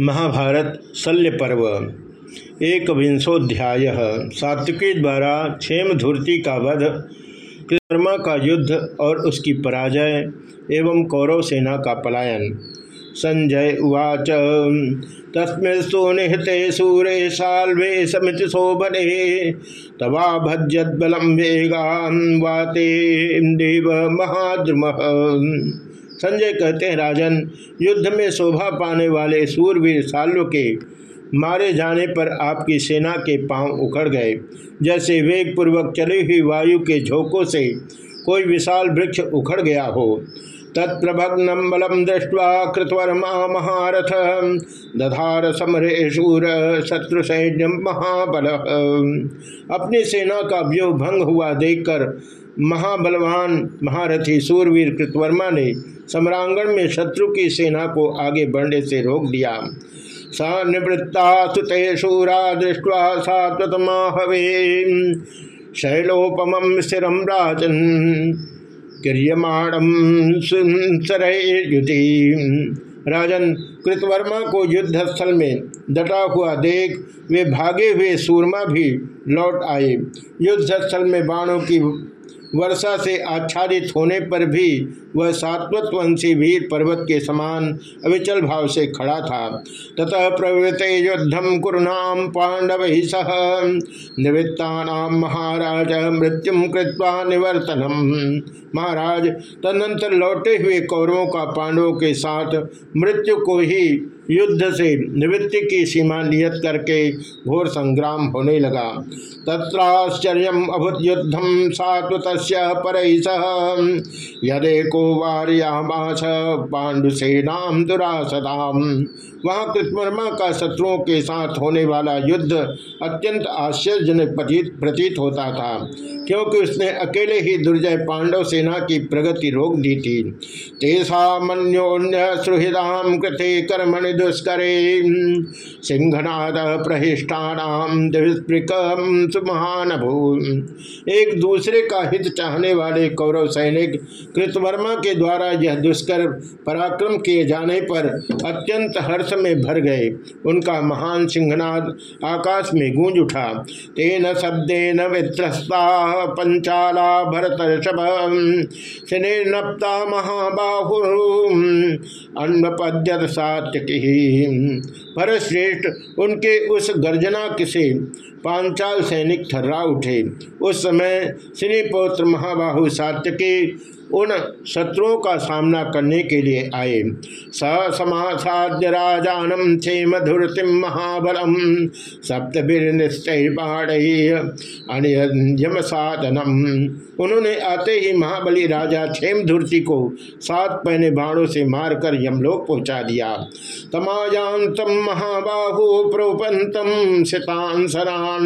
महाभारत शल्य पर्व। एक विंशोध्याय सात्विकी द्वारा क्षेम धूर्ति का वध कृतर्मा का युद्ध और उसकी पराजय एवं कौरव सेना का पलायन। संजय उवाच तस्मिस्तु निहते सूरे साल्वे समित शोभने तवा भज्यत बलम वाते देव महाद्रुम। संजय कहते हैं, राजन, युद्ध में शोभा पाने वाले सूरवीर साल्व के मारे जाने पर आपकी सेना के पाँव उखड़ गए। जैसे वेगपूर्वक चली हुई वायु के झोंकों से कोई विशाल वृक्ष उखड़ गया हो। तत्प्रभग्नम बलम दृष्टवा कृतवर्मा महारथ दधार समरे शत्रु सैन्य महाबल। अपनी सेना का व्यूह भंग हुआ देखकर महाबलवान महारथी सूरवीर कृतवर्मा ने सम्रांगण में शत्रु की सेना को आगे बढ़ने से रोक दिया। स निवृत्ता सुते शूरा दृष्टवा सात्वतमाहवे शैलोपम स्थिरम राजन। क्रियमाणम युति राजन, कृतवर्मा को युद्ध स्थल में डटा हुआ देख, वे भागे हुए सूरमा भी लौट आए। युद्ध स्थल में बाणों की वर्षा से आच्छादित होने पर भी वह सात्वतवंशी वीर पर्वत के समान अविचल भाव से खड़ा था। ततः प्रवृत युद्धम कुरुनाम पांडव ही सह। निवृत्ता महाराज मृत्यु कृत्वा निवर्तनम महाराज तदनंतर लौटे हुए कौरवों का पांडवों के साथ मृत्यु को ही युद्ध से निवृत्ति की सीमा नियत करके घोर संग्राम होने लगा। तत्राश्चर्य अभुत युद्धम सात्वत पर यदे को वार्यामास पांडुसेनाम दुरासदाम। वहाँ कृतवर्मा का शत्रुओं के साथ होने वाला युद्ध अत्यंत आश्चर्यजनक प्रतीत होता था, क्योंकि उसने अकेले ही दुर्जय पांडव सेना की प्रगति रोक दी थी। तेषा मन्योन्य सुहृदाम कृते कर्मणि दुष्करे सिंहनाद प्रहिष्ठानाम सुमहान एक दूसरे का हित चाहने वाले कौरव सैनिक कृतवर्मा के द्वारा यह दुष्कर पराक्रम किए जाने पर अत्यंत हर्ष में भर गए। उनका महान सिंहनाद आकाश में गूंज उठा। तेन शब्देन वित्रस्ता पंचाला भरत शनि नप्ता महाबाहु। अन्नपद्यत सात्यकी भरत श्रेष्ठ उनके उस गर्जना किसे? पांचाल सैनिक थर्रा उठे। उस समय सिनीपोत्र महाबाहु सात्यकी उन शत्रुओं का सामना करने के लिए आए। समासाद्य राजानम छे मधुरतिम महाबलम सप्तवीर निश्चय साधनम उन्होंने आते ही महाबली राजा क्षेम धुर्ति को सात पहने बाणों से मारकर यमलोक पहुँचा दिया। तमायांतम महाबाहु प्रोपंतम शितान सरान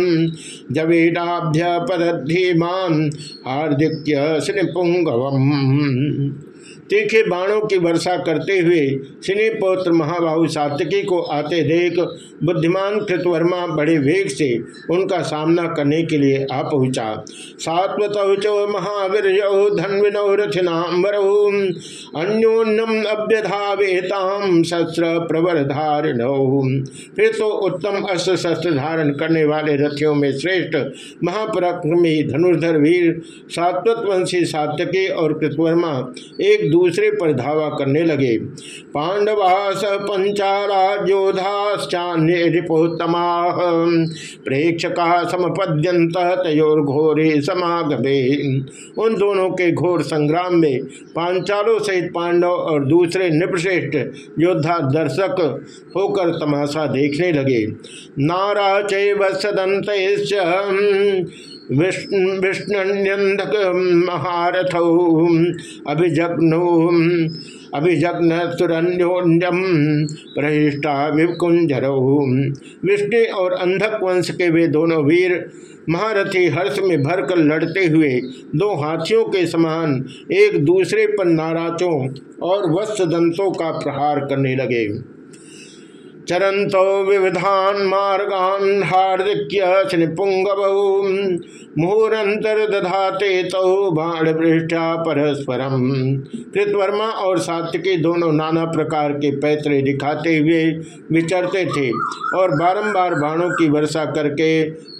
जवेदाभ्य पदधीमान हार्दिक्य श्रीपुंगवम 嗯嗯嗯嗯。तीखे बाणों की वर्षा करते हुए सिनीपौत्र महाबाहु सातकी को आते देख बुद्धिमान कृतवर्मा बड़े वेग से उनका सामना करने के लिए आ पहुँचा। सात्वतौ महावीर धन्विनौ रथिनाम्बरौ अन्योन्यम अभ्यधावेताम शस्त्र प्रवर धारिणौ फिर तो उत्तम अस्त्र शस्त्र धारण करने वाले रथियों में श्रेष्ठ महापराक्रमी धनुर्धर वीर सात्वतवंशी सात्यकी और कृतवर्मा एक दूसरे पर धावा करने लगे। पांडवा स पंचाला योधाश्चान्य रिपोत्तमा। प्रेक्षका समपद्यंत तयोर घोरे समागमे। उन दोनों के घोर संग्राम में पांचालों सहित पांडव और दूसरे निपश्रेष्ठ योद्धा दर्शक होकर तमाशा देखने लगे। नारा सदंत विष्णुन्यंधक महारथ अभिजग्नो अभिजग्न सुरन्योन्यम प्रहिष्टा विकुंजरौ विष्णु और अंधक वंश के वे दोनों वीर महारथी हर्ष में भरकर लड़ते हुए दो हाथियों के समान एक दूसरे पर नाराजों और वस्त्र दंतों का प्रहार करने लगे। चरंतो विविधान मार्गान हार्दिक्य निपुंगव मुहूर्तर दधाते तो बाण पृष्ठा परस्परम। कृतवर्मा और सात्विकी दोनों नाना प्रकार के पैतरे दिखाते हुए विचरते थे और बारंबार बाणों की वर्षा करके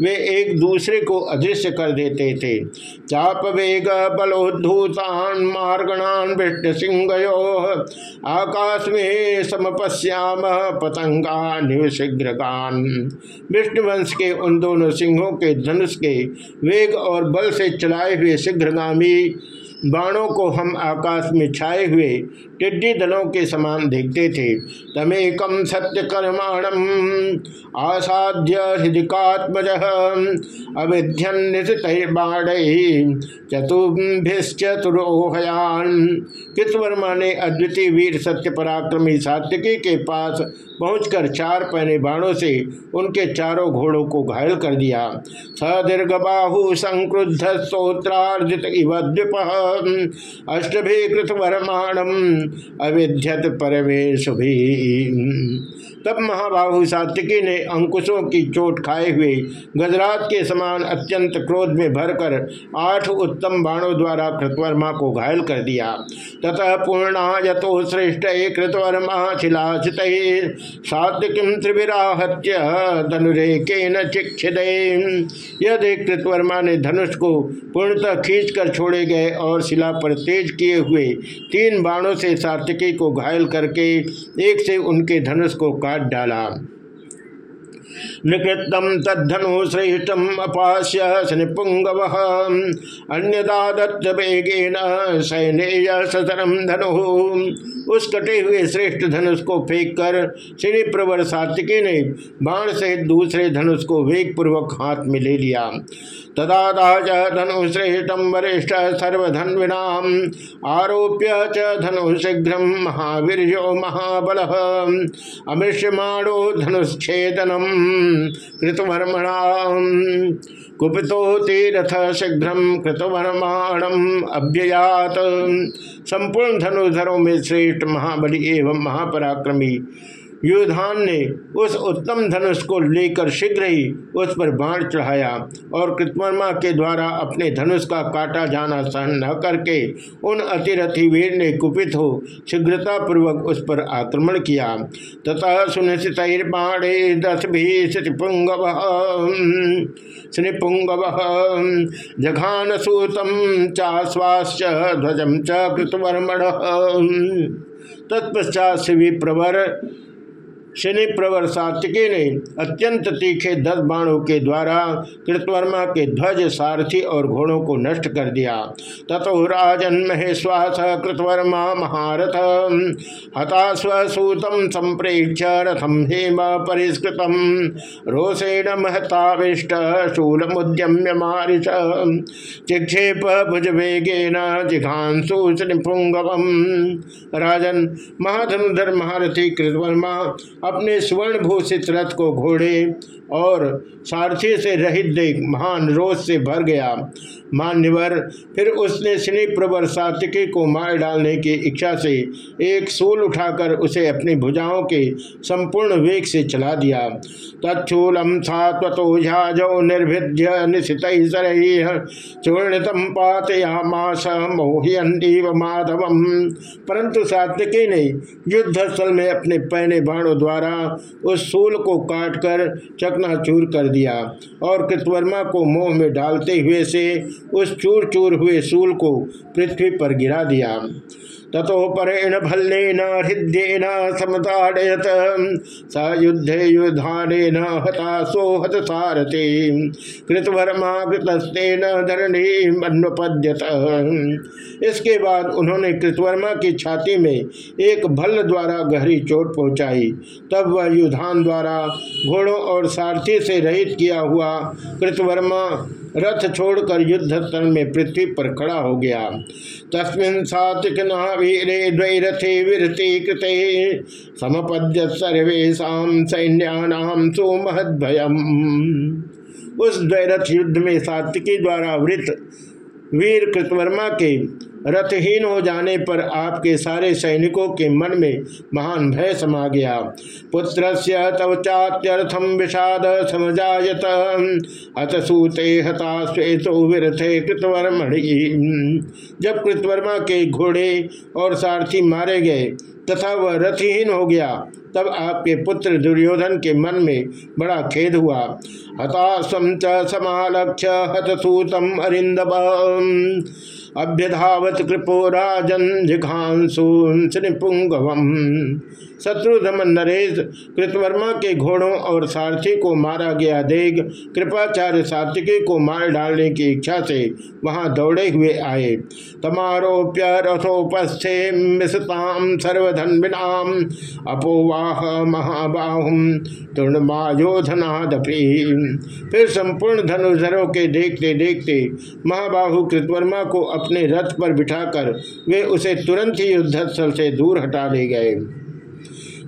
वे एक दूसरे को अदृश्य कर देते थे। चाप वेग बलोद्धूतान मार्गणान विष्णु सिंह आकाश में समपश्याम पतंगा शीघ्रगान विष्णुवंश के उन दोनों सिंहों के धनुष के वेग और बल से चलाए हुए शीघ्रगामी बाणों को हम आकाश में छाए हुए टिड्डी दलों के समान देखते थे। तमेकम सत्य कर्माणम आसाध्य हृदिकात्मज अविध्यन्बाण चतुर्भिश्चतुरोहयान। कृतवर्मा ने अद्वितीय वीर सत्य पराक्रमी सात्यकी के पास पहुंचकर चार पहने बाणों से उनके चारों घोड़ों को घायल कर दिया। सदीर्घ बाहु संक्रुद्ध स्त्रोत्रार्जित इव द्विप अष्टभि कृतवर्माणम अविध्यत परमेश भी तब महाबाहु सात्विकी ने अंकुशों की चोट खाए हुए गजरात के समान अत्यंत क्रोध में भरकर आठ उत्तम बाणों द्वारा कृतवर्मा को घायल कर दिया। ततः पूर्णा यथो श्रेष्ठ कृतवर्मा शिलाचित सात्विकीम त्रिविराहत्य धनुरेके न यह देख कृतवर्मा ने धनुष को पूर्णतः खींच कर छोड़े गए और शिला पर तेज किए हुए तीन बाणों से सात्विकी को घायल करके एक से उनके धनुष को काट डाला निकृतम तद्धनु श्रेष्ठम अपास्य निपुंगव अन्यदादत्त वेगेन सैन्य सतरम धनु। उस कटे हुए श्रेष्ठ धनुष को फेंक कर श्री प्रवर सात्विकी ने बाण से दूसरे धनुष को वेग पूर्वक हाथ में ले लिया। तदा धनु श्रेष्ठम वरिष्ठ सर्वधन्विनाम आरोप्य च धनुशीघ्र महावीर महाबल। अमृष्यमाणो धनुच्छेदनम कृतवर्मणा कुपितो तीरथ शीघ्र कृतवर्माणम अभ्ययात संपूर्ण धनुधरों में श्रेष्ठ महाबली एवं महापराक्रमी युधान ने उस उत्तम धनुष को लेकर शीघ्र ही उस पर बाण चढ़ाया और कृतवर्मा के द्वारा अपने धनुष का काटा जाना सहन न करके उन अतिरथी वीर ने कुपित हो शीघ्रता पूर्वक उस पर आक्रमण किया। तथा सुनिश्चित बाणे दस भी जघान सूतम चाश्वास ध्वजम च कृतवर्मण। तत्पश्चात शिवी प्रवर शनि प्रवर सात्विकी ने अत्यंत तीखे दस बाणों के द्वारा कृतवर्मा के ध्वज, सारथी और घोड़ों को नष्ट कर दिया। ततो राजन महेश्वास कृतवर्मा महारथ। हता स्वसूतम संप्रेक्ष रथम हेम परिष्कृतम। रोषेण महताविष्ट शूल मुद्यम्य मारिश चिक्षेप भुज वेगेन जिघांसु निपुंगवम। राजन महाधनुधर महारथी कृतवर्मा अपने स्वर्ण भूषित रथ को घोड़े और सारथी से रहित देख महान रोष से भर गया। मान्यवर, फिर उसने स्नी प्रवर सातिकी को मार डालने की इच्छा से एक सूल उठाकर उसे अपनी भुजाओं के संपूर्ण वेग से चला दिया। तत्ूलम सात्वतो निर्भिद्य निशित माधवम। परंतु सात्विकी ने युद्ध स्थल में अपने पहने बाणों द्वारा उस सूल को काटकर चकनाचूर कर दिया और कृतवर्मा को मोह में डालते हुए से उस चूर चूर हुए सूल को पृथ्वी पर गिरा दिया। ततो परेण भल्लेन हृदयन समताड़यत। स युद्धे युधान हताशो हत सारथे। कृतवर्मा कृतस्तेन धरणी अन्वपद्यत इसके बाद उन्होंने कृतवर्मा की छाती में एक भल्ल द्वारा गहरी चोट पहुंचाई। तब वह युधान द्वारा घोड़ों और सारथी से रहित किया हुआ कृतवर्मा रथ छोड़कर युद्ध स्थल में पृथ्वी पर खड़ा हो गया। तस्मिन सात्विक नीरे द्वैरथे विरते कृत। समपद्य सर्वेशा सैन्यानाम सोमहद्भयम। उस द्वैरथ युद्ध में सात्विकी द्वारा वृत वीर कृतवर्मा के रथहीन हो जाने पर आपके सारे सैनिकों के मन में महान भय समा गया। पुत्र तव चात्यर्थम विषाद समझायत अत सूते हता श्वेतो विरथे कृतवर्मणि। जब कृतवर्मा के घोड़े और सारथी मारे गए तथा वह रथहीन हो गया। तब आपके पुत्र दुर्योधन के मन में बड़ा खेद हुआ। हताशम च समालक्ष्य हतसूतम अरिंदम अभ्यधावत कृपो राजन जिघांसून पुंगवम शत्रुधमन नरेश, कृतवर्मा के घोड़ों और सारथी को मारा गया देख कृपाचार्य सात्विकी को मार डालने की इच्छा से वहाँ दौड़े हुए आए। तमारोप्य रथोपस्थे मिसताम सर्वधन विनाम, अपोवाह महाबाहुम फिर संपूर्ण धनुधरों के देखते देखते महाबाहु कृतवर्मा को अपने रथ पर बिठाकर वे उसे तुरंत ही युद्धस्थल से दूर हटा ले गए।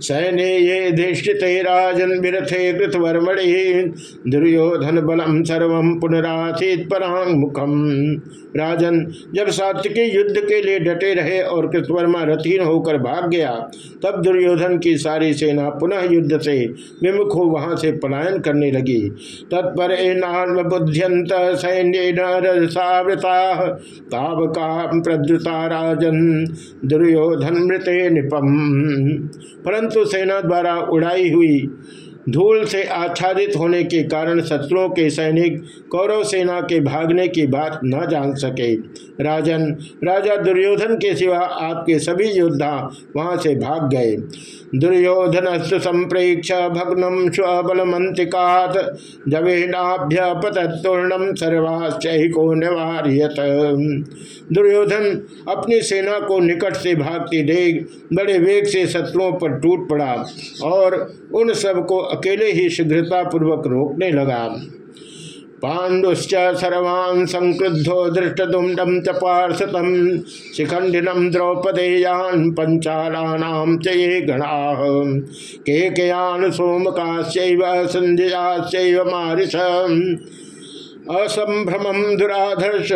सैन्य ये धिष्ठित राजन विरथे कृतवर्मणि। दुर्योधन बलम सर्व पुनरासित परांग मुखम राजन, जब सात्विकी युद्ध के लिए डटे रहे और कृतवर्मा रथीन होकर भाग गया, तब दुर्योधन की सारी सेना पुनः युद्ध से विमुख हो वहाँ से पलायन करने लगी। तत्पर बुद्ध्यंत सैन्य तावका प्रद्रुता राजन। दुर्योधन मृते निपम। परंतु सेना द्वारा उड़ाई हुई। धूल से आच्छादित होने के कारण शत्रुओं के सैनिक कौरव सेना के भागने की बात न जान सके। राजन, राजा दुर्योधन के सिवा आपके सभी योद्धा वहाँ से भाग गए। दुर्योधन संप्रेक्ष भग्नम स्वबलमंतिकात, जवेनाभ्य पतूर्णम सर्वाश्चको निवार्यत। दुर्योधन अपनी सेना को निकट से भागती देख बड़े वेग से शत्रुओं पर टूट पड़ा और उन सबको अकेले ही शीघ्रता पूर्वक रोकने लगा। पांडुश्च सर्वान् संक्रुद्धो दृष्टदुंडम च पार्षतम शिखंडिनम द्रौपदेयान पंचालानाम च ये गणा। केकयान सोमकाश्चैव संध्याश्चैव मारिष। असंभ्रमम दुराधर्ष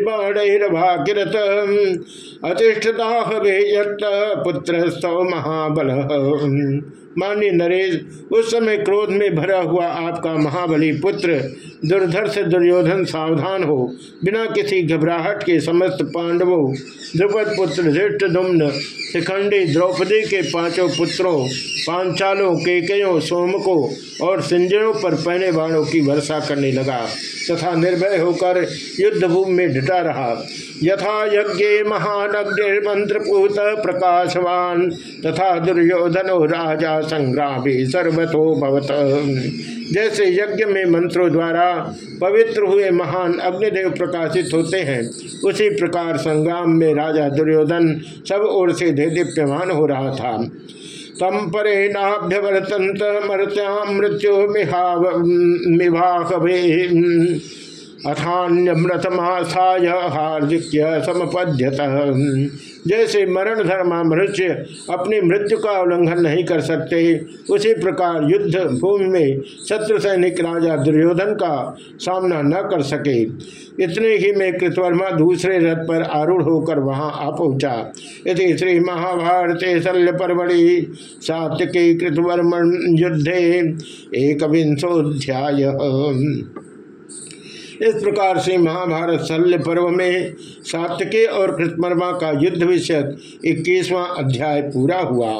बाणैर्भागिरत अतिष्ठता हवे पुत्र स्तव महाबल। मान्य नरेश, उस समय क्रोध में भरा हुआ आपका महाबली पुत्र दुर्धर्ष दुर्योधन सावधान हो, बिना किसी घबराहट के समस्त पांडवों, द्रुपद पुत्र धृष्ट दुम्न, शिखंडी द्रौपदी के पाँचों पुत्रों, पांचालों, केकयों, सोमकों और सिंजनों पर पहने बाणों की वर्षा करने लगा, तथा निर्भय होकर युद्ध भूमि में डटा रहा। यथा यज्ञ महानग्निर्मंत्रपूत प्रकाशवान, तथा दुर्योधनो राजा संग्रामी सर्वतो भवत। जैसे यज्ञ में मंत्रों द्वारा पवित्र हुए महान अग्निदेव प्रकाशित होते हैं, उसी प्रकार संग्राम में राजा दुर्योधन सब ओर से दीप्यमान हो रहा था। तम परेणाभ्यवर्तंत मृत्याम मृत्यु मिभाव अथान्यमृतमास्थाय हार्दिक्य समपद्यत। जैसे मरण धर्मा मनुष्य अपनी मृत्यु का उल्लंघन नहीं कर सकते, उसी प्रकार युद्ध भूमि में शत्रु सैनिक राजा दुर्योधन का सामना न कर सके। इतने ही में कृतवर्मा दूसरे रथ पर आरूढ़ होकर वहाँ आ पहुँचा। इति श्री महाभारत शल्य परमणि सात्विकी कृतवर्मन युद्धे एक विंशोध्याय इस प्रकार से महाभारत शल्य पर्व में सातके और कृतमर्मा का युद्ध विषय इक्कीसवां अध्याय पूरा हुआ।